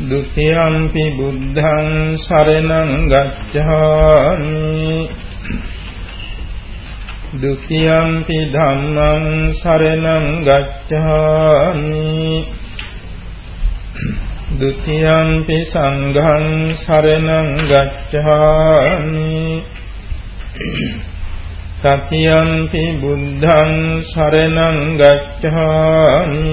ဒ ුතියම්පි බුද්ධං සරණං ගච්ඡාමි ဒ ුතියම්පි ධම්මං සරණං ගච්ඡාමි ဒ ුතියම්පි සංඝං සරණං ගච්ඡාමි තතියම්පි බුද්ධං සරණං ගච්ඡාමි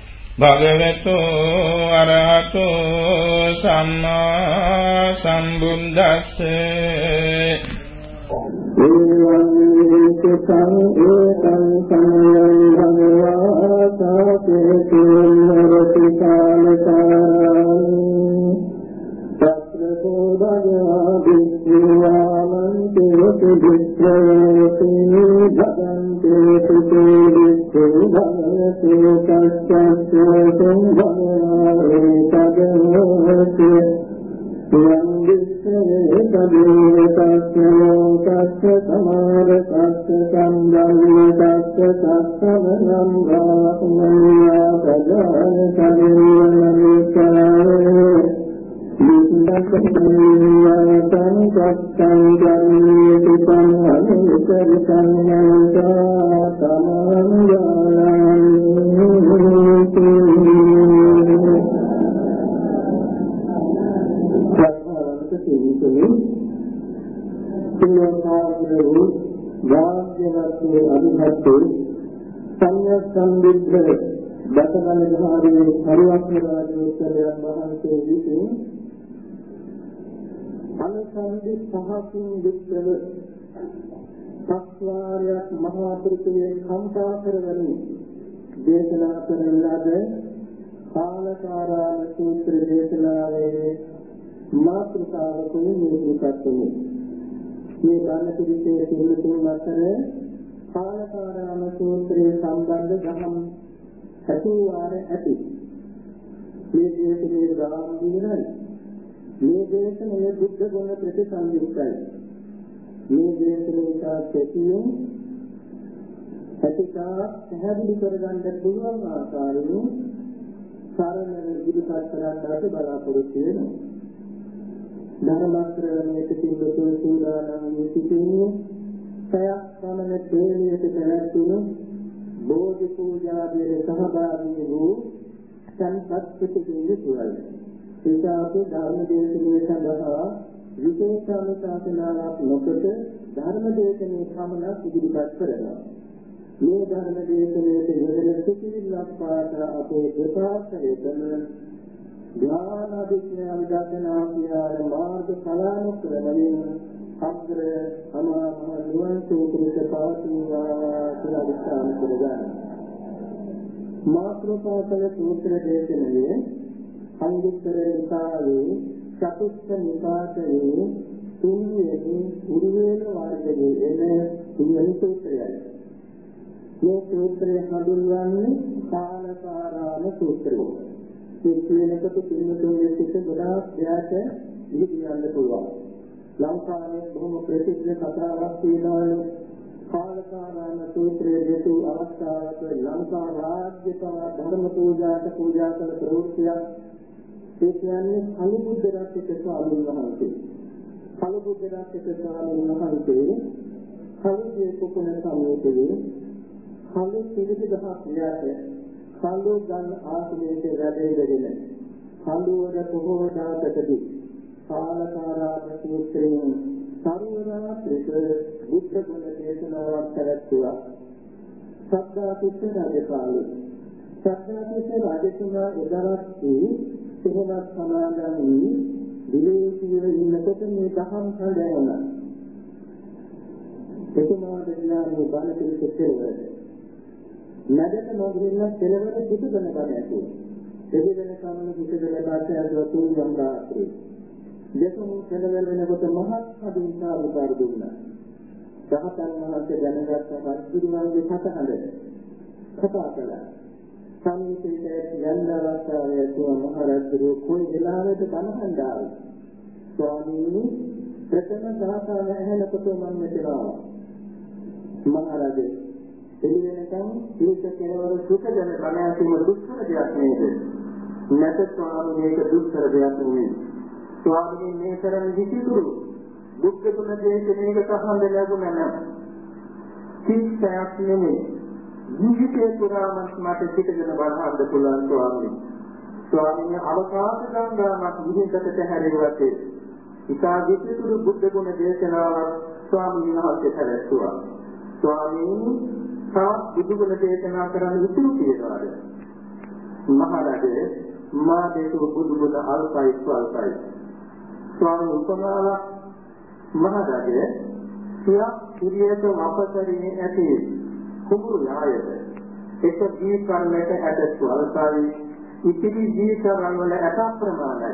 භගවතු අරහතු සම්මා සම්බුද්දස්ස. ඒවං ඒකං සමයං භගවා සාකේතු නරති කාලකාරං විස්සාමන්තේ විස්සයෝති භගන්තේ සුතේ විස්සෝ භගවා සේතස්සස්සෝ භගවානේ තදෝති යං විස්සේ තදේ තස්සෝ තස්ස සමාර තස්ස සම්බන්ධ තස්ස තස්සවනම් ගාමඤ්ඤා පදාන සමියනමිකාරේ විස්සක්ඛේයතං සත්තං ජනේති මේ ගන්න පිළිසේ පිළිතුන් අතර කාලකාරාම සූත්‍රයේ සම්බන්ධ දහම් ඇති වාර ඇති. මේ දේශනේ ගාම්භීරයි මේ දේශනේ බුද්ධ ගුණ ප්‍රතිසංයුක්තයි මේ දේශනේ තාක්ෂිතියෙන් ඇතිකා පැහැදිලි කරගන්න පුළුවන් ආකාරයෙන් සරණ ඉදිරිපත් කරන්නට බලාපොරොත්තු වෙනවා. ධර්ම ශ්‍රවණයට පිළිතුරු සූදානම් වී සිටින්නේ සයක් පමණ තේලියට පැවැත්වුණු බෝධි පූජාවේ සහභාගී වූ සංසත් පිටිකින් තුරයි. ඒකාපේ ධර්ම දේශනාව සඳහා විශේෂානුශාසනාවක් නොකොට ධර්ම දේශනාවේ පමණක් ඉදිරිපත් කරනවා. මේ ධර්ම දේශනාවේ යෙදෙන සිතිවිල්ලක් පාට අපේ දෙපාර්ශ්වයේ කරන ධ්‍යාන විඥාන දර්ශනා කියන මාර්ග කලානුක්‍රමයෙන් අග්‍ර අමාම නිවන් සූත්‍රයට පවතිනවා කියලා විස්තර කරගන්න. මාත්‍රපාතල සූත්‍ර දේශනාවේ අංගුත්තර නිකායේ චතුස්ස නිපාතයේ තුන්වෙනි උරුවේල වර්ගයේ එන තුන්වෙනි සූත්‍රයයි. මේ සූත්‍රය හඳුන්වන්නේ කාලකාරාම සූත්‍රය. මේ කියනකොට පින්නතුන්ගේ සිට ගොඩාක් ත්‍යාග ඉහිදියන්න පුළුවන්. ලංකාවේ බොහොම ප්‍රසිද්ධ කතාවක් තියෙනවානේ කාලකාරාම සූත්‍රයේ දෙතු අවස්ථාවක ලංකා රාජ්‍ය පවා ධර්ම පූජාට පූජා කළ ප්‍රවෘත්තියක්. ඒ කියන්නේ කලු බුද්ධ රත්නික ස්වාමීන් වහන්සේ. කලු බුද්ධ රත්නික ස්වාමීන් වහන්සේ කලුගේ කුකුණ සමීපයේ කලු පිළිදි දහස් න්යාය කලු ගන් ආසනයේ වැඩ ඉඳගෙන කලුවර බොහෝ දාතකදී කාලකාරාම සූත්‍රයෙන් සර්වරාත්‍රික බුද්ධ ගුණ දේශනාවක් පැවැත්වුවා. සද්ධාතිස්ස රජකාලේ. සද්ධාතිස්ස රජතුමා එදරස්දී සිහනක් සමාදන් වී විදේශීය ඉන්නකොට මේ දහම් සැලැවුණා. එතුමා දෙන්නා මේ බණ පිළිසෙත් කෙරෙවද. නැදට නොගින්න කෙලවර පිටුදන බණ ඇතුළේ. දෙවිදෙන කමන පිටුදන බාට ඇතුළේ තුන් රාත්‍රී. දෙතුන් කෙලවර වෙනකොට මහත් අදින්සා විකාර දුන්නා. රහතන් වහන්සේ දැනගත් රජුගේ කතාහඬ කතා කළා. සම්මිතයේ යන්න අවස්ථාවේ තුම මහරජු කොයි වෙලාවෙද බණහන් දාවේ. ස්වාමීනි ප්‍රථම සාසන ඇහෙනකොට මම මෙතනවා. මහරජේ එළිවෙනකම් මේක කෙලවර සුඛ ජන බණයන්ම දුක්ඛ දෙයක් නේද? නැත ස්වාමීනි මේක දුක්ඛ දෙයක් නෙවෙයි. ස්වාමීනි මේ කරන විචිතුරු දුක්ඛ තුන දේශනයක සම්බන්ධ ලැබුණ නම් කිසියක් නෙමෙයි. ජීවිතේ පුරාම මට පිටගෙන බලහන්න පුළුවන් ස්වාමීනි. ස්වාමීනි අවකාශ ගංගාවක් විහිදකට හැරෙවතේ. ඉතා විචිතුරු බුද්ධ ගුණ දේශනාවක් ස්වාමීන් වහන්සේ පැවැත්තුවා. ස්වාමීනි තා බුදු ගුණ දේශනා කරන්න උතුරු කියනවාද? මහරජේ මා දේශු බුදු ගුණ අල්පයි ස්වල්පයි. ස්වාමීන් උපමාවක්. මහරජේ සියක් කුරියට වපසරිනේ ඇති කුඹුරු යායද එක දී කර්ණයට ඇට ස්වල්පයි. ඉතිරි දී කරන් වල ඇට ප්‍රමාණයි.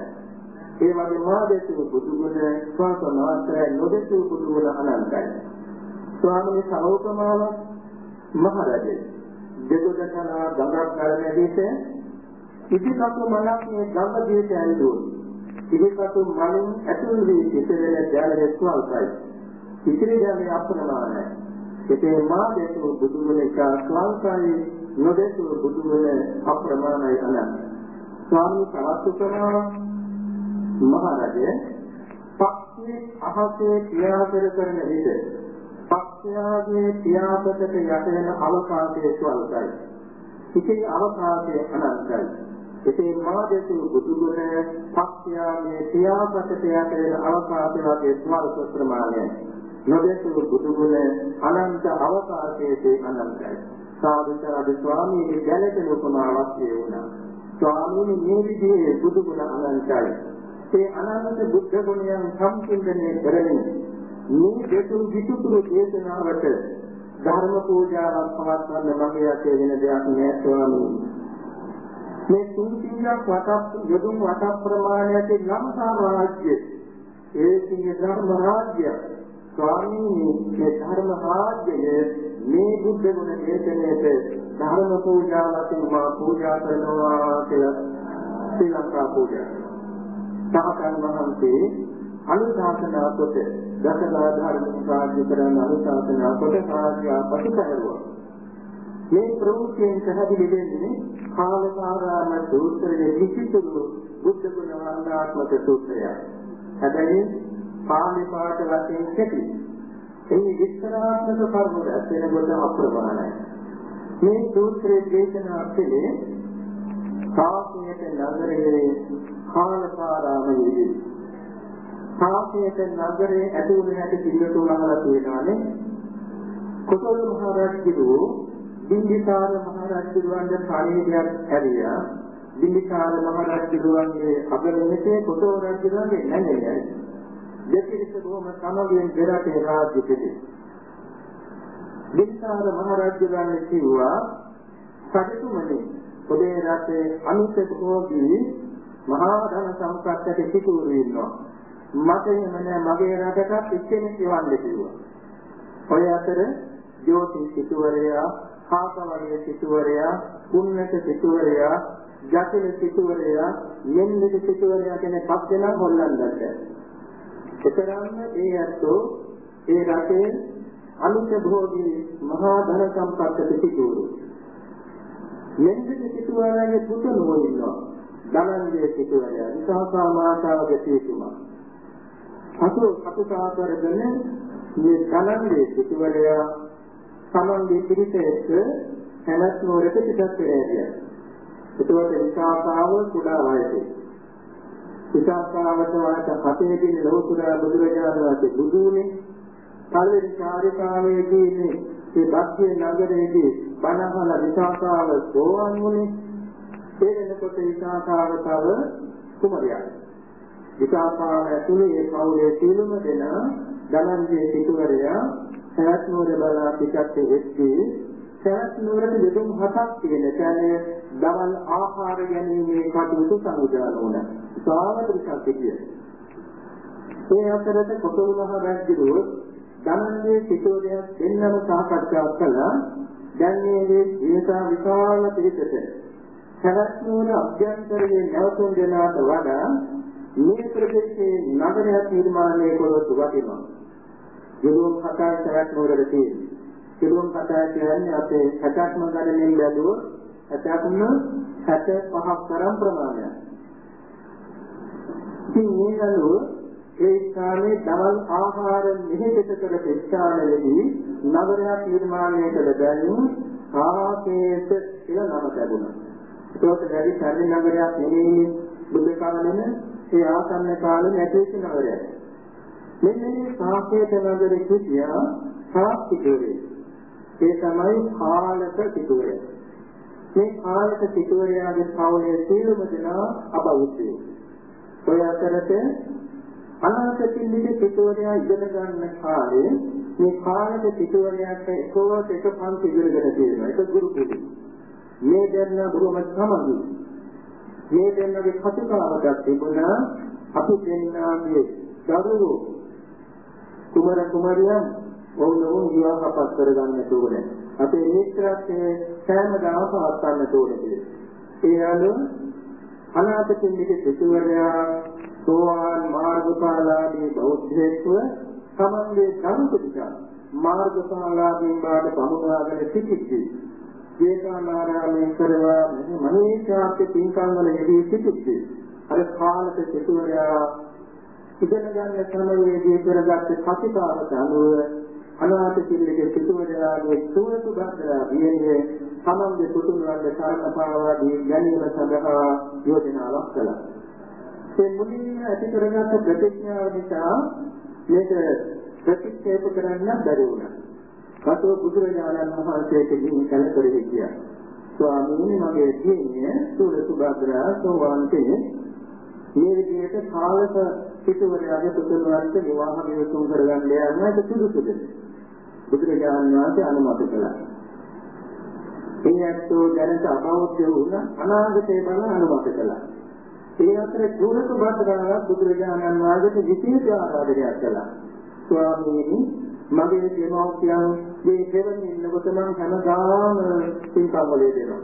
ඒ වගේ මාදේශු බුදුගුණ ස්වාසනාත්‍රය නොදේශු බුදුගුණ අනන්තයි. ස්වාමීන් සමෝපමාව මහරජේ දෙගොඩකලා ගඟක් ගලන විට ඉතිකතු මලක් මේ ගඟ දිහට ඇල්ලුවොත් ඉතිකතු මලින් ඇතුල් වී සිටෙන ජලයේ ස්වල්පයි. ඉතිරි ජලය අප්‍රමාණයි. ඒකේ මා දේතු බුදුගුණ එක ස්වල්පයි නොදේතු බුදුගුණ අප්‍රමාණයි අනන්ත. ස්වාමී සවස්තු කරනවා මහරජය පක්ෂේ අහසේ ක්‍රියාකර කරන විට පක්ෂයාගේ ක්‍රියාපතට යට වෙන අවකාශයේ ස්වල්පයි. ඉතින් අවකාශයේ අනන්තයි. එසේ මාදේතු බුදුගුණ පක්ෂයාගේ ක්‍රියාපතට යට වෙන අවකාශය වගේ ස්වල්ප ප්‍රමාණයයි. නොදේතු බුදුගුණ අනන්ත අවකාශයේ අනන්තයි. සාධුතර ස්වාමීන් ගැලපෙන උපමාවක් වුණා. ස්වාමීන් මේ විදිහේ බුදුගුණ අනන්තයි. ඒ අනන්ත බුද්ධ ගුණයන් සම්පූර්ණණය කරගෙන මේ දෙතුන් විසුතුරු දේශනාවට ධර්ම පූජාවක් පවත්වන්න මගේ අතේ වෙන දෙයක් නෑ ස්වාමීන් මේ තුන් සිංහක් වටක් යොදුන් වටක් ප්‍රමාණයට ලංකා රාජ්‍ය ඒ සිංහ ධර්ම රාජ්‍ය ස්වාමීන් මේ ධර්ම රාජ්‍යය මේ බුද්ධ ගුණ දේශනාවට ධර්ම පූජාවකින් මා පූජා කරනවා කියලා ශ්‍රී ලංකා පූජා. සාකන් වහන්සේ අනුශාසනා කොට දසදාධර්ම සාධ්‍ය කරන අනුශාසනා කොට සාධ්‍ය පසුතැරුවා. මේ ප්‍රවෘත්තියෙන් පැහැදිලි වෙන්නේ කාලකාරාම සූත්‍රයේ විචිතුරු බුද්ධ ගුණ වන්දාත්මක සූත්‍රය. හැබැයි පාලි පාඨ වශයෙන් කෙටි. එහි විස්තරාත්මක කරුණු රැස් වෙනකොට අප්‍රමාණයි. මේ සූත්‍රයේ දේශනා කළේ සාසනයට නගරයේ කාලකාරාමයේදී සාසනයට නගරයේ ඇති වුණ හැටි පිළිතුරු අහලා තියෙනවානේ. කොසල් මහ රජු බිම්බිසාර මහ රජුගේ පරිණියක් ඇරියා. බිම්බිසාර මහ රජුගේ අගරණකේ කොසල් රජුගේ නැණියයි. දෙපිරිස බොහොම සමගියෙන් පෙරටේ රාජ්‍ය පිටි. බිම්බිසාර මහ රජුගේ කිව්වා සතුටුමනේ ඔබේ රටේ අනිත් භෝගී මහා ධන සම්පත්තට සිටුරු ඉන්නවා. මට එහෙම නෑ මගේ රටටත් එක්කෙනෙක් එවන්න කිව්වා. ඔය අතර ජෝති සිටුවරයා, කාකවලිය සිටුවරයා, කුන්නක සිටුවරයා, ජටිල සිටුවරයා, මෙන්නික සිටුවරයා කියන පස් දෙනා හොල්ලන්නට. ඒතරම්ම ඒ අතෝ ඒ රටේ අනිත් භෝගී මහා ධන සම්පත්තට සිටුරු. මෙන්නික සිටුවරයාගේ පුතුණෝ ඉන්නවා. ධනංජය සිටුවරයා, විසහකා මාතාවගේ සිටුමා. අතු කටුකා කරගෙන මේ ධනංජය සිටුවරයා සමන්ගේ පිරිසෙත් හැලස් නුවරට පිටත් වෙනවා. එතකොට විසාකාව කුඩා වයසේ. විසාකාවට වාට හතේ දින ලෝකුරා බුදුරජාණන් වහන්සේ බුදුනේ පළවෙනි චාරිකාවේදී මේ බක්තිය නගරයේදී බණහල විසාකාව සෝවන් වුණේ ඒ වෙනකොට විසාකාව තව කුමරියක්. විසාකාව ඇතුළේ ඒ පවුලේ සියලුම දෙනා ධනංජය සිටුවරයා සරත් නුවර බලා පිටත් වෙද්දී සරත් නුවරට දෙතුන් හතක් තියෙන කියන්නේ දවල් ආහාර ගැනීමේ කටයුතු සංවිධානය වුණා. සාමත්‍රිකක් කිය. ඒ අතරත කොටුල් මහ රජුගේ ධනංජය සිටුවරයා දෙන්නම සාකච්ඡා කළා. දැන් මේ දේශා විශාල පිළිසෙට සරත් නුවර අභ්‍යන්තරයේ නැවතුම් දෙනාට වඩා මේ ප්‍රදේශයේ නගරයක් නිර්මාණය කළොත් වටිනවා. ජීවම් කතා සරත් නුවරට තියෙනවා. ජීවම් කතා කියන්නේ අපේ 60ක්ම ගණනින් බැලුවොත් 60ක්ම 65ක් තරම් ප්‍රමාණයක්. ඉතින් මේ අනුව ඒ ස්ථානයේ දවල් ආහාර මෙහෙට කර ස්ථානයේදී නගරයක් නිර්මාණය කළ බැවින් ආකේත කියලා නම ලැබුණා. ඒකට වැඩි සරල නගරයක් නෙමෙයි බුද්ධ කාලෙම ඒ ආසන්න කාලෙ නැතිවෙච්ච නගරයක්. මෙන්න මේ සාකේත නගරේ කුටියා සාස්තිකේ. ඒ තමයි කාලක සිටුවරය. මේ කාලක සිටුවරයාගේ පවුලේ සියලුම දෙනා අබෞද්ධයෝ. ඔය අතරත අනාථ පිළිලි සිටුවරයා ඉගෙන ගන්න කාලේ මේ කාලක සිටුවරයාට එකවර එක පන්ති ඉගෙනගෙන තියෙනවා. ඒක ගුරු කුලී. මේ දෙන්න බොහොම සමගි. මේ දෙන්නගේ කටුකාවකට තිබුණා අපි දෙන්නාගේ දරුවෝ කුමර කුමරියන් ඔවුන් විවාහපත් කරගන්න ඕනේ. අපේ මිත්‍රත්වයේ සෑමදාම පවත්වන්න ඕනේ. ඒ අනුව අනාථ පින්නික සිටුවරයා සෝවාන් මාර්ගඵලාදී බෞද්ධයෙක්ව තමන්ගේ සංකෘතික මාර්ගඵලාදීන් බාට පමුණවාගෙන සිටිති. ජේතවනාරාමයේ කරවා මනීෂාප්ති පින්කම් වල යෙදී සිටිති. අර කාලක සිටුවරයා ඉගෙන ගන්න ක්‍රමවේදී කරගත් කතිකාවට අනුව අනාථ පිළිගේ සිටුවරයාගේ සූරතු බද්දලා වියන්නේ තමන්ගේ පුතුණන්ගේ කර්ම පාවාදී ගැනීම සඳහා යෝජනාවක් කළා. ඒ මුලින්ම ඇති කරගත් ප්‍රතිඥාව නිසා මේක ප්‍රතික්ෂේප කරන්න බැරි වුණා. කතෝ බුදුරජාණන් වහන්සේට ගිහින් කලකරෙ හිටියා. ස්වාමීනි මගේ දිනේ සූර සුභද්‍රා සෝවාන් කෙනෙක් මේ විදිහට කාලක පිටුවරයාගේ පුතුණන්ට විවාහ විවසුම් කරගන්න යන්නට සුදුසුද? බුදුරජාණන් වහන්සේ අනුමත කළා. එයත්ෝ දැනට අබෞද්ධ වුණ අනාගතේ බල අනුමත කළා. ඒ අතර චූලක බද්දගාවක් බුදුරජාණන් වහන්සේට විශේෂ ආරාධනයක් කළා. ස්වාමීනි මගේ දෙමව්පියන් මේ දෙවනි ඉන්නකොට මම හැමදාම පින්කම් වලේ දෙනවා.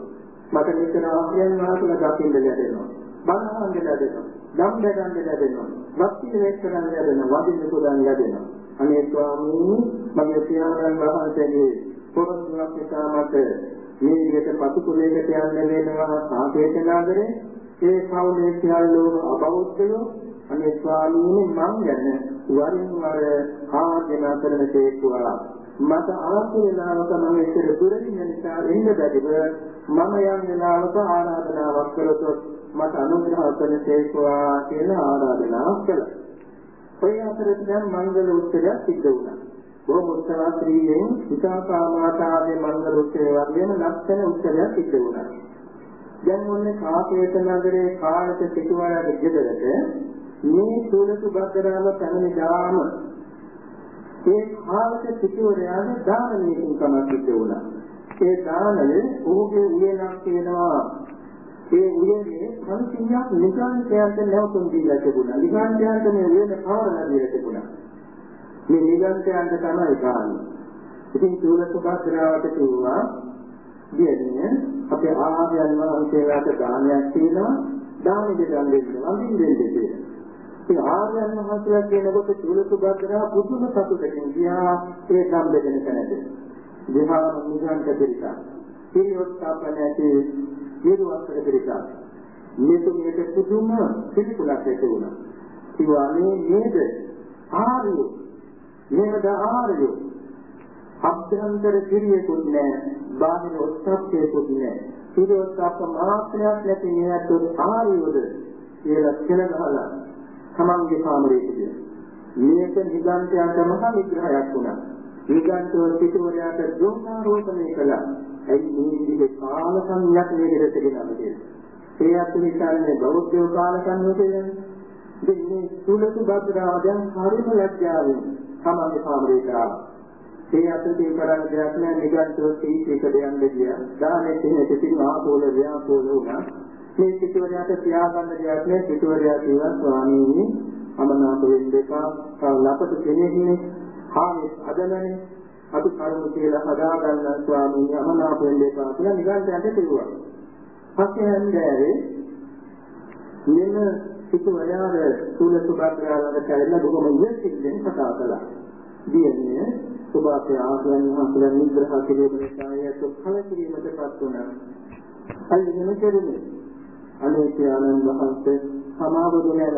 මට මෙතන ආර්යයන් වහන්සේලා දකින්න ලැබෙනවා. බණහන් ලැබෙනවා. ධම් බෙදන්න ලැබෙනවා. වක්තිය වේක්ෂණ ලැබෙනවා. වදින්න පුදන් ලැබෙනවා. අනේ ස්වාමීනි මගේ පියාණන් වහන්සේගේ පොරොන්දුවක් නිසා මට මේ විදිහට පසුකුලයකට යන්න වෙනවා සාපේක්ෂ නගරේ ඒ කවුලේ සියල්ලෝම අබෞද්ධයෝ අනේ ස්වාමීනි මං ගැන වරින් වර ආජන කරන තේකුවා මට අවශ්‍ය වෙලාවක මම ඉතර දුරින් නිසා එන්න බැරිව මම යම් වෙලාවක ආරාධනාවක් කළොත් මට අනුග්‍රහ කරන තේකුවා කියලා ආරාධනාවක් කළා. ඔය අතරේ දැන් මංගල උත්සවයක් සිද්ධ වුණා. බොහොම උත්සවාත්‍රීයෙන් විසාකා මාතාගේ මංගල උත්සවය වගේම ලක්ෂණ උත්සවයක් සිද්ධ වුණා. දැන් ඔන්නේ කාපේත නගරේ කාලක සිටුවරගේ ගෙදරට මේ සූලසු බද්දරාම පැමිණි දාම ඒ කාලක සිටුවරයාගේ දානමය ඉන්කමක් සිද්ධ වුණා. ඒ දානය ඔහුගේ උයනක් තියෙනවා. ඒ උයනේ 500ක් නිගන්ඨයන්ට නැවතුම් දීලා තිබුණා. නිගන්ඨයන්ට මේ උයන පවරලා දීලා තිබුණා. මේ නිගන්ඨයන්ට තමයි කාන්නේ. ඉතින් සූලසු බද්දරාවට කිව්වා කියන්නේ අපේ ආහාරයන් වහන්සේලාට දානයක් තියෙනවා දානෙ දෙන්න දෙන්න වඳින් දෙන්න කියලා. ඒ ආර්යයන් වහන්සේලා කියනකොට චූලසුභද්‍රා පුදුම සතුටකින් ගියා ඒ ධම් දෙන්න තැනට. විහාර නිගන්ට පිළික. පිරිවස්ථාපනයේ නිරුවස්තර පිළික. මේක මේක පුදුම පිළිකුලක් ඇති වුණා. ඉවානේ නේද ආර්යෝ නේද ආර්යෝ අභ්‍යන්තර කිරියෙකුත් නැහැ බාහිර ඔස්සක්කේකුත් නැහැ සිරෝස්සක්ක මාත්‍රයක් නැති නියතොත් ආරියෝද කියලා කෙලගහලා තමන්ගේ කාමරේකදී මේක නිගන්ඨයන්ට මහ විග්‍රහයක් වුණා. නිගන්ඨව සිටුවරයාට දෝෂාරෝපණය කළා. ඇයි මේ විදිහේ කාල සංඥාවක් මේකට දෙන්නද කියලා? ඒ අතුලිකන්නේ බෞද්ධ කාල සංඥාවද ඉතින් මේ සුලසු බද්දරාව දැන් හරිම ලැජ්ජාවෙන් තමන්ගේ කාමරේට ආවා. ඒ අතේ කරන්න දෙයක් නෑ නිගන්ඨව සීටේක දෙයන්න ගියා. දානේ තියෙන සිතින් ආපෝල ව්‍යාපෝල වුණා. මේ සිටුවරයාට තියාගන්න දෙයක් නෑ සිටුවරයා කිව්වා ස්වාමීනි අමනාප වෙන්න එපා. ලපට කෙනෙක්නේ. හාමි හදනනේ. අපි කරුණු කියලා හදාගන්න ස්වාමීනි අමනාප වෙන්න එපා කියලා නිගන්ඨයන්ට කිව්වා. පස්සේ හන්දෑවේ මෙන්න සිටුවරයාට සූල සුභාග්‍රහවල කැලේ බොහොම ඉවසිල්ලෙන් කතා කළා. දියන්නේ ඔබ අපේ ආගයන් වහන්සේලා නිග්‍රහ කිරීම නිසා ඒක කලකිරීමටපත් වුණා. අල්ලගෙන කෙරුණේ. අනේ ආනන්ද වහන්සේ සමාව දුන්නේද?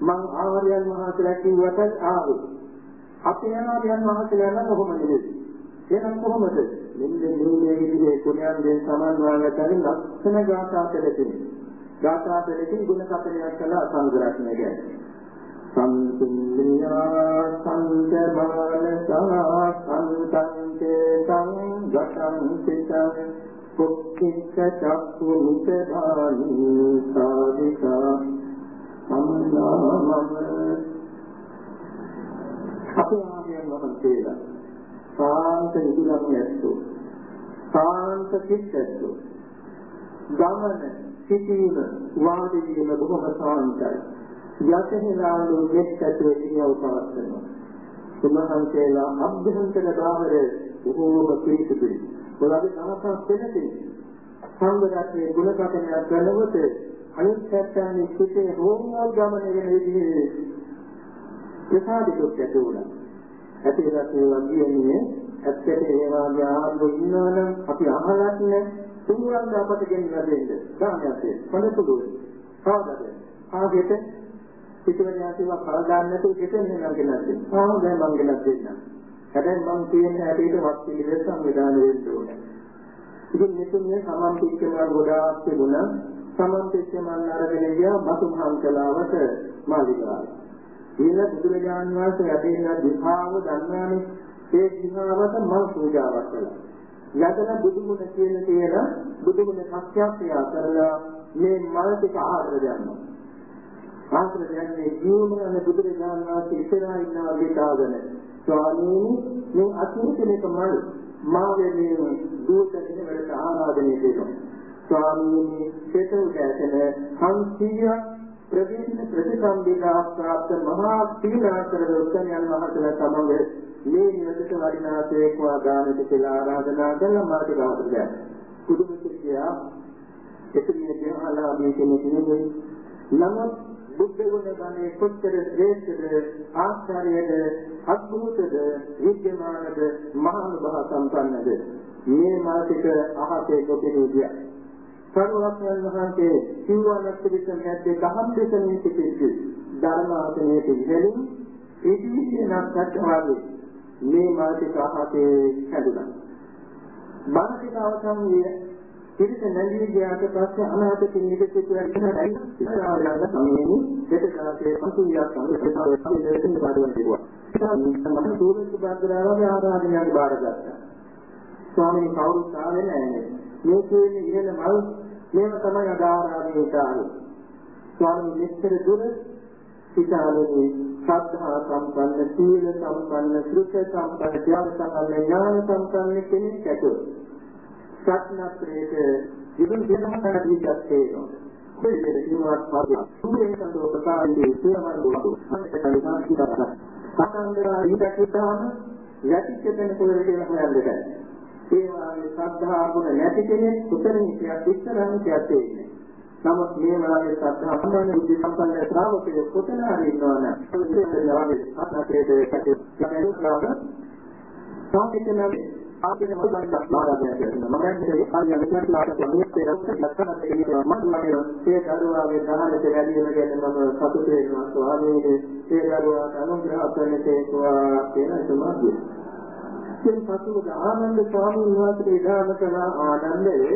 මං ආර්යයන් වහන්සේලා කිව්වට ආවේ. අපේ ආර්යයන් වහන්සේලා නම් කොහොමද නෙවෙයි. එහෙනම් කොහොමද? මෙන්න මේ විදිහේ කුණයන් දෙන් සමන්වාගතරින් ලක්ෂණ ගාථා පෙළකින්. ගාථා පෙළකින් ගුණ කතරයක් කළා සංග්‍රහණය ගැන. සම්පුඤ්ඤා සංජමානසා සංතංචේ සංගතං සිතං කුක්ඛික චක්ඛු නිතදානි සාදිකා සම්නාමම අපේ ආර්යයන් වහන්සේලා සාන්ත නිදුලක් ඇත්තෝ සාන්ත සිත්ැත්තෝ ගමන සිටීම වාඩි වීම බොහොම සාන්තයි යතෙහිලාලු මෙත් ඇතුලේ ඉරියව් පවත්වනවා. උන්වහන්සේලා අභ්‍යන්තර බාහිර බොහෝම පිළිසිදුයි. ඔයගේ තමසක් වෙනදී සංගරත්නයේ ගුණකථනයක් කරනකොට අනිත් පැත්තන්නේ සිටේ හෝමෝල් ගමන වෙන විදිහේ ප්‍රසාදිකුත් ඇති වුණා. ඇතිරත් ඒ වගේන්නේ ඇත්තට ඒ වගේ ආරම්භ ඉන්නවනම් අපි අහලත් නෑ තුන්වන් අපට ගෙන්නලා දෙන්න. ගාමියත් පොඩතුළු. කවදාද? ආගෙට පිටුවෙන් යාතිවා කල් දාන්න නැතුව ගෙතෙන් නේනම් ගෙනත් දෙන්න. ආ දැන් මං ගෙනත් දෙන්නම්. හැබැයි මං කියන හැටියට වත් පිළිවෙල සංවිධානය වෙන්න ඕනේ. ඉතින් මෙතුනේ සමන් පිටකම ගොඩාක් තිබුණා. සමන් පිටකම අරගෙන ගියා බතුමහන්කලාවට මාලිගාවට. ඊළ බුදුරජාන් වහන්සේ යටින් දිහාව දන්නානේ ඒ දිහාවට මල් පූජාවක් කළා. යදන බුදුගුණ කියන තේන බුදුගුණ සත්‍යක්‍රියා කරලා මේ මල් ටික ආහාර දෙනවා. ආහාර දෙන්නේ ජීවමන බුදුරජාණන් වහන්සේ ඉස්සරහා ඉන්නවා විතාගෙන ස්වාමීනි මේ අතුරුතලක මල් මාගේ දූතකින වලට ආරාධනය කරනවා. ස්වාමීනි චේතෝදයතන 500 ප්‍රවේශන ප්‍රතිසම්බිකා ප්‍රාප්ත මහා සීලාකර උත්තරයන් වහන්සේලා සමග මේ නිවසට වඩිනාසේක්වා ගානට කියලා ආරාධනා කළා මාට ගාවට දැන්. කුදුම කියා එතුමිය දේහාලා මේ කෙනෙක් නෙමෙයි. නමුත් බුද්ධ ගුණ ගන්නේ කොච්චර ශ්‍රේෂ්ඨද ආශ්චර්යද අద్භූතද විද්‍යමානද මහානුභාව සම්පන්නද? මේ මාසික අහසේ කොටිනු ගියා. සරුවක්යන් වහන්සේ සිව්වනක් පිළිසම් නැත්තේ දහම් දෙසමින් සිටිති ධර්මාසනයේ පිළිහෙලින් ඉතිවිසිය නැත්නම් වාගේ මේ මාසික අහසේ හැදුණා මාසික අවසන් පිරිස නැගී ගියාට පස්සේ අනාථකින් නිදෙසිතු වෙලා ඉස්සරහට සමයේදී දෙතකාසේ පසුවියක් අනුසතාවේ දෙන්න බාරවන්න කිව්වා. මම සූරජ් බාද්දරාගේ ආරාධනයක් බාරගත්තා. ස්වාමීන් කවුරුත් ආවේ නැහැ. මේ කියන්නේ ඉහළ මල් මේව තමයි අද ආරාධනයට ආවේ. ස්වාමීන් මෙච්චර දුර සිතාලේ ශ්‍රද්ධා සම්පන්න, සීල සම්පන්න, ශ්‍රුත සම්පන්න, ත්‍යාග සම්පන්න, ඥාන සම්පන්න කෙනෙක් ඇතුළු ප්‍රඥාත්‍රයේක විදුන් දෙනම කරන දීගත් තේරෙනවා. ඒ විදිහට කිව්වත් පාඩිය. සූරේ සඳෝ ප්‍රකාරයේ සියමන් දුතු. අන්තකලින් කිව්වා. සාකන්දරා ඊටකිටාම යටිච්ච දෙන පොළේ කියලා හොයන්න දෙකයි. ඒ වගේ ශ්‍රද්ධා ගුණ නැති කෙනෙක් උතරින් කියක් ඉස්සරහින් කියක් තේින්නේ. නමුත් මේ වගේ ශ්‍රද්ධා සම්පන්න බුද්ධ සම්පන්න ශ්‍රාවකයෙක් කොතන හරි ඉන්නවනම් ඒ වගේ ආත්මකයේ කටයුතු කරන ආපින මොකක්ද ආරාධනය කරනවා මම හිතේ කාර්ය විද්‍යාවට මොනිටේ රක්ෂක ලක්ෂණ දෙකේ මම මගේ ඒ දරුවාගේ දහනට වැඩි වෙන ගැන මම සතුටු වෙනවා ස්වාමීනි ඒ දරුවාට අනුග්‍රහ කරන්නේකවා කියන සමාධිය. ඉතින් පසුව ආනන්ද ස්වාමීන් වහන්සේ ඉදාම කළ ආනන්දේ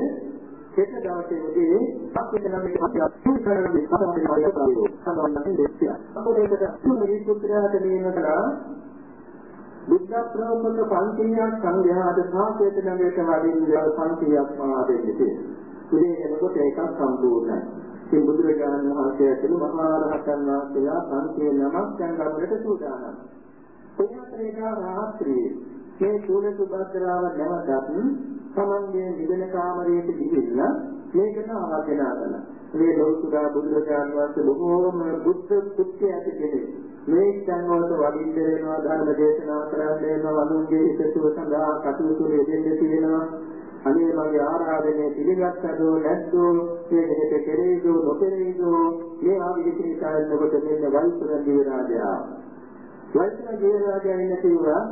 හෙට දවසේ උදේ අපිට නම් මේ අපි අතුල් කරන දේ තමයි මාර්ගය කරන්නේ. සම්බන්ධයෙන් දෙස්සිය. අපේ ඒකට තුන් විසුත්‍රයට නියමකලා බුද්ධ ප්‍රවෘත්ත 500ක් සංඝයාට සාපේත නගරයට වඩින්න 500ක් මා දෙන්නේ තියෙනවා. උදේ එනකොට ඒකක් සම්පූර්ණයි. ඉතින් බුදුරජාණන් වහන්සේ ඇතුළු මහා රහතන් වහන්සේලා 500 නමක් දැන් ගමනට සූදානම්. එයාට රාත්‍රියේ මේ සූර්ය සුභද්‍රාව නැවතත් සමන්ගේ නිදන කාමරයට ගිහිල්ලා මේකට ආරාධනා කළා. මේ ලෞතුරා බුදුරජාණන් වහන්සේ බොහෝම බුද්ධ කුත්‍ය ඇති කෙනෙක්. මේ සංවත වඩින්න වෙනවා ධර්ම දේශනා කරන්න වෙනවා අනුන්ගේ හිතසුව සඳහා කටයුතු දෙන්න තියෙනවා. අනේ මගේ ආරාධනය පිළිගත්තද නැද්ද? මේ දෙහෙට කෙරෙයිද නොකෙරෙයිද මේ ආදි විචිකාරනකොට මෙන්න වෛශ්‍රව දිවරාජයා වෛශ්‍රව දිවරාජයා ඉන්න තියුණා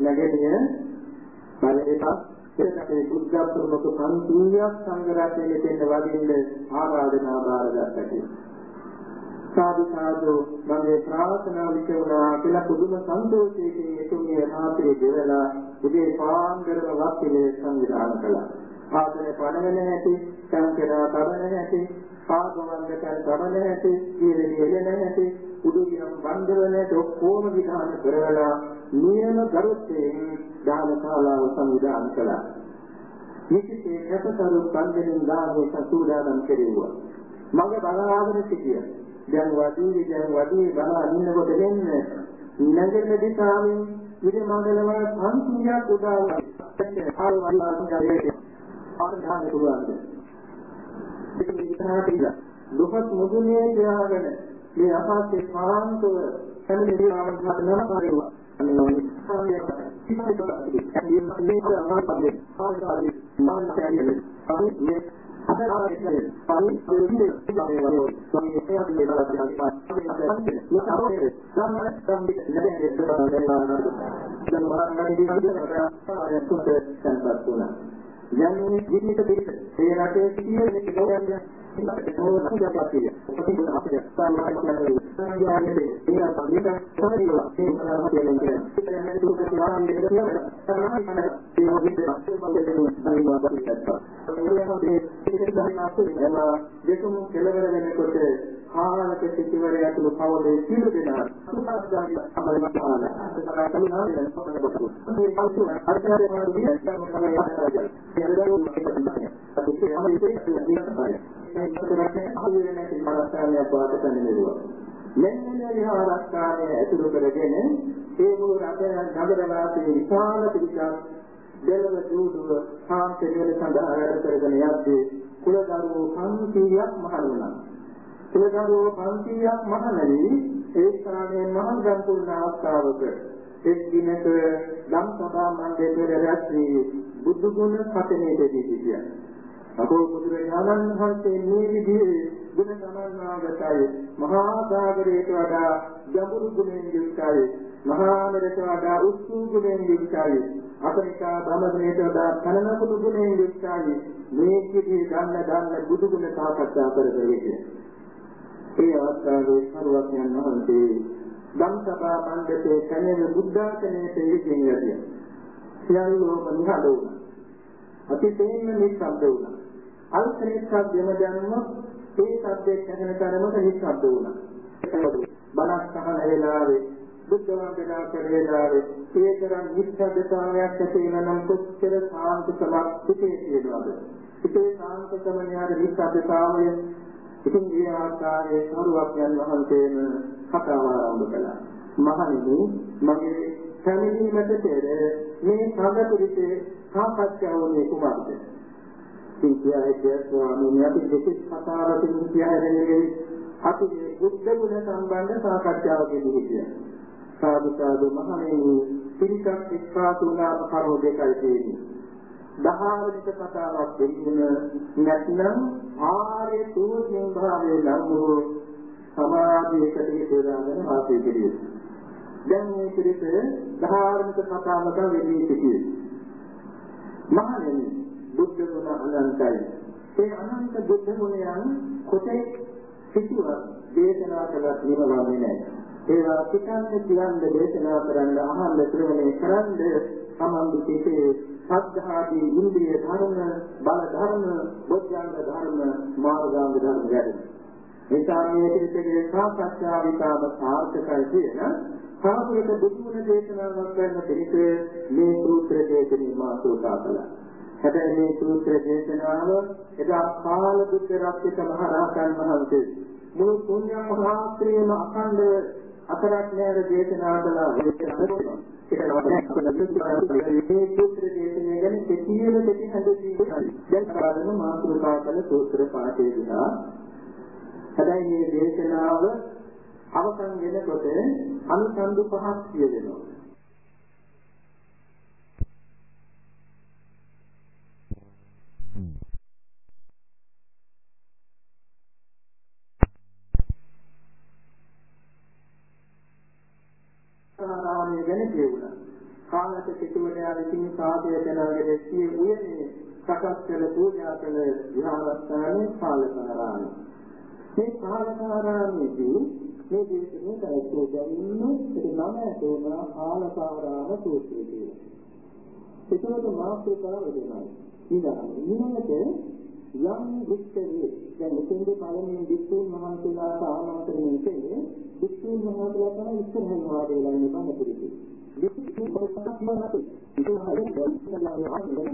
නැගෙනිය බලයක එතකේ බුද්ධ ප්‍රමුඛ සංකීර්ණයක් සංගරාජයේ දෙන්න වදින්න ආරාධනා බාරගත්තා සාදු සාදු මගේ ප්‍රාර්ථනා විචුණා කියලා පුදුම සන්තෝෂයකින් එතුමිය රාත්‍රියේ දෙවලා උදේ පාන්දරම වත්තිලේ සංවිධානය කළා. ආසනේ පණගෙන ඇති, සංකේතා කරන ඇති, පාදවන්දකන් කරන ඇති, කීරේ එළෙන ඇති, උඩුගිනම් බන්ධවන ඇති ඔක්කොම විධාන කරලා නියම ගරුත්වයෙන් දානශාලාව සංවිධානය කළා. නිසිතේ කැපකරු බන්ධනෙන් දානේ සතුදානම් කෙරෙව්වා. මගේ බලාගෙන සිටියා. දැන් වදී දැන් වදී බලා ඉන්නකොට දෙන්න නැගෙන්න දිශාවෙන් ඉර මණ්ඩලව 500ක් උදා වුණා. ආල් වල්ලාන් කරේ ආරම්භ පුළුවන්ද? ඉතින් ඉතහාට ඉන්න. ලොකත් මුදුනේ තියාගෙන මේ අපාසේ පාන්තව හැම දෙයක්ම ආරම්භ කරනවා. අනිවාර්යයෙන් යන්නේ ජීවිත පිට ඒ රටේ සිටින කෙනෙක් ඒක මොකක්ද අපිට අපිට අපිට සාමාන්‍ය කියන්නේ සංඥාවේ ඒ අපිට සමරිවා ඒ කරා කියන්නේ ඒක දුක තියාගෙන ඉන්න තමයි තමයි ඒ වගේ සංඥා අපිට ඒ දෙකම කෙලවර වෙනකොට ආහාරක සිටිවරය ඇතුළු කවදේ සියලු දෙනා සුඛාදාගි සමරමතාන තමයි නාමයෙන් පොතකට මේ කවුරු අර්ථය මාර්ගය තමයි ආකාරය. ඒ කරන්නේ අහුවෙන්නේ නැති මනසාලයක් වාට පැමිණෙනවා. මෙන්න මේ විහාරස්ථානය ඇතුළු කරගෙන ඒ මුළු රටේ නගර වාසී විශාල පිරිසක් දෙලව දුදුව සාන්ත නිවන සඳහා වැඩ කරගෙන යද්දී කුලදරුවෝ 500ක් මහණුණා. කුලදරුවෝ 500ක් මහණලි ඒ ස්ථානයේ මහා ගම්පුරන අවස්ථාවක එක් දිනක ධම් සභා මණ්ඩලයේ රැස්වී බුදු ගුණ කතනේ දෙවි සිටියා. අකෝ බුදුරජාණන් වහන්සේ මේ විදිහේ ගුණ සමන්නාගතයි මහා සාගරයට වඩා ගැඹුරු ගුණෙන් යුක්තයි. මහා මෙරට වඩා උස්සු ගුණෙන් යුක්තයි. අපරිකා බ්‍රහ්මණයට වඩා කනනකුළු ගුණෙන් යුක්තයි. මේ කිදී ගන්න ගන්න බුදු ගුණ සාකච්ඡා කරගෙන ඒ අවස්ථාවේ සරුවඥන් වහන්සේ ධම්සභා මණ්ඩපයේ කණේ බුද්ධාසනයේ ඉඳින් යදියා සියල්ලෝම නිහඬ වුණා. අතිශයින්ම නිශ්ශබ්ද වුණා. අල්පනික ශබ්දෙම දැනුනොත් ඒ ශබ්දේ ඇහෙන තරමට නිශ්ශබ්ද වුණා. බණක් අහන වෙලාවේ බුද්ධ වන්දනා කරන වෙලාවේ ඒතරම් නිශ්ශබ්දතාවයක් ඇති වෙනනම් කොච්චර සාන්ත සමක් සිටේ කියනවාද? සිටේ සාන්ත සමනියාද නිශ්ශබ්දතාවය ඉතින් මේ ආකාරයේ සරුවක්යන් වහන්සේම කතාව ආරම්භ කළා. මහණෙනි මගේ පැමිණීමට පෙර මේ සංඝ පිරිසේ සාකච්ඡාවනේ කුමක්ද? සිතියයි ස්වාමීන් අපි දෙකක් කතාවකින් කියහැරෙන්නේ අපි මේ බුද්ධ ගුණ සම්බන්ධ සාකච්ඡාවකදී හිටියා. සාදු සාදු මහණෙනි පිරිසක් එක්කාතුනාම කරුණු දෙකයි තියෙන්නේ. දහාවනික කතාවක් දෙන්න නැත්නම් ආර්ය සූර්යයන් භාවයේ නම් වූ සමාධියකට හේතුදාගෙන වාසය කෙරේ. දැන් මේ පිරිස ධාර්මික කතාවක වෙදී සිටියේ. මහණෙනි බුද්ධ ගුණ අනන්තයි. ඒ අනන්ත බුද්ධ ගුණයන් කොටේ සිටුවක් දේශනා කළත් නිවන්නේ නැහැ. ඒවා පිටන්ද කියන්න දේශනා කරන්න අහන්න ශ්‍රවණය කරන්න සමන්දි සිටේ සද්ධාදී ඉන්ද්‍රිය ධර්ම බල ධර්ම බොද්ධංග ධර්ම මාර්ගාංග ධර්ම ගැටෙන. නිසා මේ පිළිපෙකේ සාකච්ඡා විකාම සාර්ථකයි කියන සාපේක බුදුන දේශනාවක් කරන පිළිපේ මේ සූත්‍ර දේශනේ මාතෘකා කළා. හැබැයි මේ සූත්‍ර දේශනාව එදා කාල බුද්ධ රත්නික මහ රහතන් වහන්සේ මුළු පුණ්‍ය මහාත්‍රියම අඛණ්ඩ අතරක් නෑර දේශනා කළා. ඒක මේ සූත්‍ර දේශනාව ගැන කෙටියෙම කෙටි හඳුන්වීම දැන් කරගෙන මාතෘකා කළ සූත්‍ර පාඨය දිහා හැබැයි මේ දේශනාව අවසන් වෙනකොට අනුසන්දු පහක් කියවෙනවා ගැන කියුණා. කාලක සිටුවරයා විසින් සාදය දැනගෙන සිය උයනේ සකස් කළ පූජා කළ විහාරස්ථානයේ පාලකාරාමය. මේ පාලකාරාමයේදී මේ දේශනේ කරේ දැනින්නේ ඒ නම තෝරා පාලකාරාම සූත්‍රය කියලා. ඒකවල මාතෘකාව වෙනවා. ඊළඟට යම් විස්තරේ දැන් මෙතෙන්ද පළමුවෙන් විස්තුන් මහන්සියලාට ආමන්ත්‍රණය කළේ විස්තුන් මහන්සියලා තමයි ඉස්සරහින් වාඩි වෙලා ඉන්න බණ පිළිතුරු. විස්තුන් මොකක්ද මහතු ඉතින් හරියට දැක්කලා ආන්නේ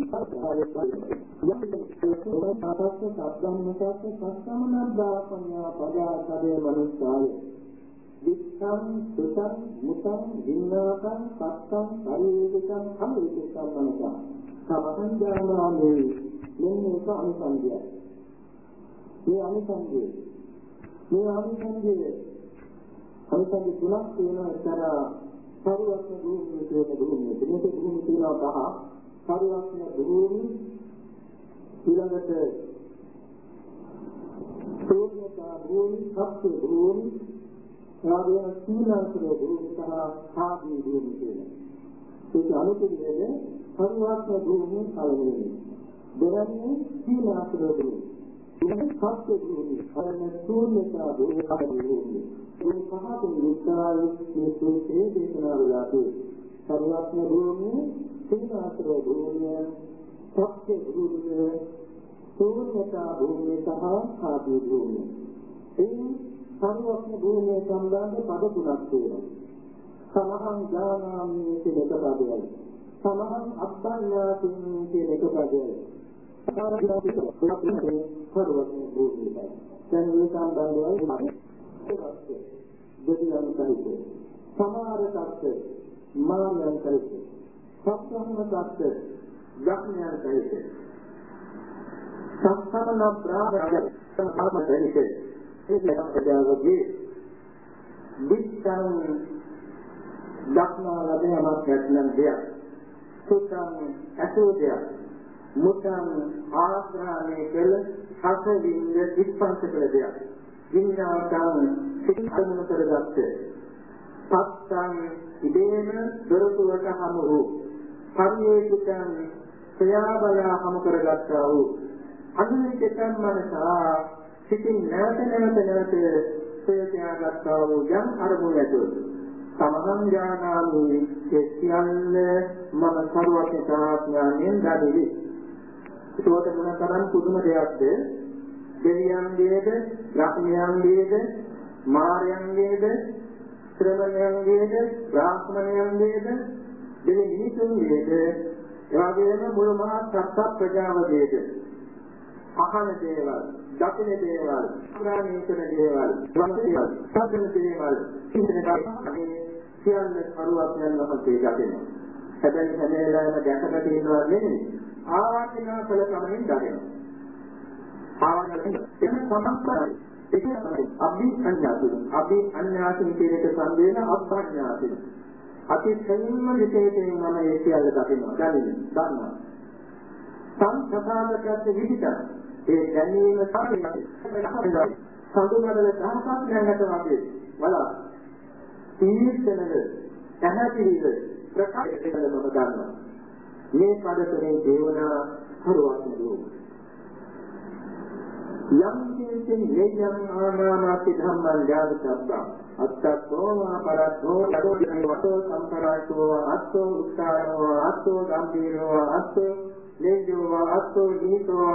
තාපස්ස සබ්බම්මසස්ස සස්සමනබ්බාපඤ්ඤා පදාසදේ මනුස්සාය විස්සං සුතං මුතං වින්නාකං සත්තං පරිවේකං හමිකං මනසා සමහන් ඥානාමේ මෙන්න ඒක අනුසංගයයි. මේ අනුසංගය මේ අනුසංගය අනුසංගය තුනක් තියෙනවා එක්තරා පරිවර්තන භූමිය කියන භූමිය. මේක භූමි තියෙනවා පහ. පරිවර්තන භූමි ඊළඟට ශූන්‍යතා භූමි, සත්‍ය භූමි, රාගය සීලාසර භූමි සහ ආදී භූමි කියලා. ඒක අනුකූලනේ පරිවර්තන භූමිය පළවෙනි. දෙවැන්නේ සීලාසර භූමි. ඊළඟ සත්‍ය භූමි, අරණ ශූන්‍යතා භූමි, ආදී භූමි. මේ පහකින් යුක්තයි මේ සූත්‍රයේ දේශනා වෙලා තියෙන්නේ. පරිවර්තන භූමිය, සීලාසර භූමිය, සත්‍ය භූමිය, ශූන්‍යතා භූමිය සහ ආදී භූමිය. ඒ පරිවර්තන භූමිය සම්බන්ධ පද තුනක් තියෙනවා. සමහන් ඥානාමි කියන එක පදයයි. සමහන් අත්ඥාතින් කියන එක පදයයි. පරිවර්තන භූමියයි. දැන් මේ සම්බන්ධවයි දෙවියන් කලිත. සමහර තත්ත්ව මානයන් කලිත. සත්‍යම තත්ත්ව යක්ඥයන් කලිත. සම්පන්න බ්‍රාහ්මණ සම්පන්න කලිත. ඒක තමයි විත්තං දක්නා ලැබෙනවක් නැත්නම් දෙයක්. සුතං අසෝදයක්. මුතං ආශ්‍රාණය කළ හසවින්ද ඉස්පන්ස කළ දෙයක්. විඤ්ඤාතං සිතන කරගත්ත. පත්තං ඉදේන දොරටුවට හමු වූ. පරිවේකිතං සයාබලා හමු කරගත්තා වූ. අනුනිතං මනසා සිතින් නැවත නැවත නැවත සේතයාගත්තා වූ යම් අරමුණ ඇතුළු. සමහන් ඥානාමි ඒ සියල්ල මම සරුවත්තාඥාණයෙන් දනිවි. ඒකට මොන තරම් පුදුම දෙයක්ද? දෙවියන්ගේද, රත්නයන්ගේද, මාරයන්ගේද, ශ්‍රමණයන්ගේද, බ්‍රාහ්මණයන්ගේද, දෙවි මිනිසුන්ගේද, එවාගෙම මුළු මහත් සත්ත්ව ප්‍රජාවගේද අහන දේවල්, දකින දේවල්, පුරාණීය කරන දේවල්, වන්දේවල්, සම්පූර්ණ දේවල්, සිහිනකයි සියල්ල කරුවක් යන වහන්සේ දකිනවා. හැබැයි හැම වෙලාවෙම දැකලා තියෙනවා නෙමෙයි. ආවාදිනා කළ කමෙන් දකිනවා. ආවරණය එන සමස්තරයි ඒක තමයි අභි අඤ්ඤාතුන අභි අඤ්ඤාතුන කියන එක සංවේන අභ්ඥාතුන අති සෙන්ම විශේෂයෙන් මම ඒ සියල්ල දකිනවා. දැනෙන දන්නවා. සංසදාගත විදිත ඒ දැනීම තමයි සඳුනවල දහසක් දැනගත වගේ වලා තීර්ථනද පැහැදිලිව ප්‍රකාශ කරන මම දන්නවා. මේ පදතරේ දේවනා හරුවක් නෙවෙයි යම් කිසිම නේයම් ආනාමාති ධම්මං ඥානසබ්බං අත්තෝවා පරත්තෝ ලදෝදේ වතෝ සම්පරායතෝ අත්තෝ උත්තාරෝ අත්තෝ ගම්බීරෝ අත්තෝ නේයෝ අත්තෝ නිතෝ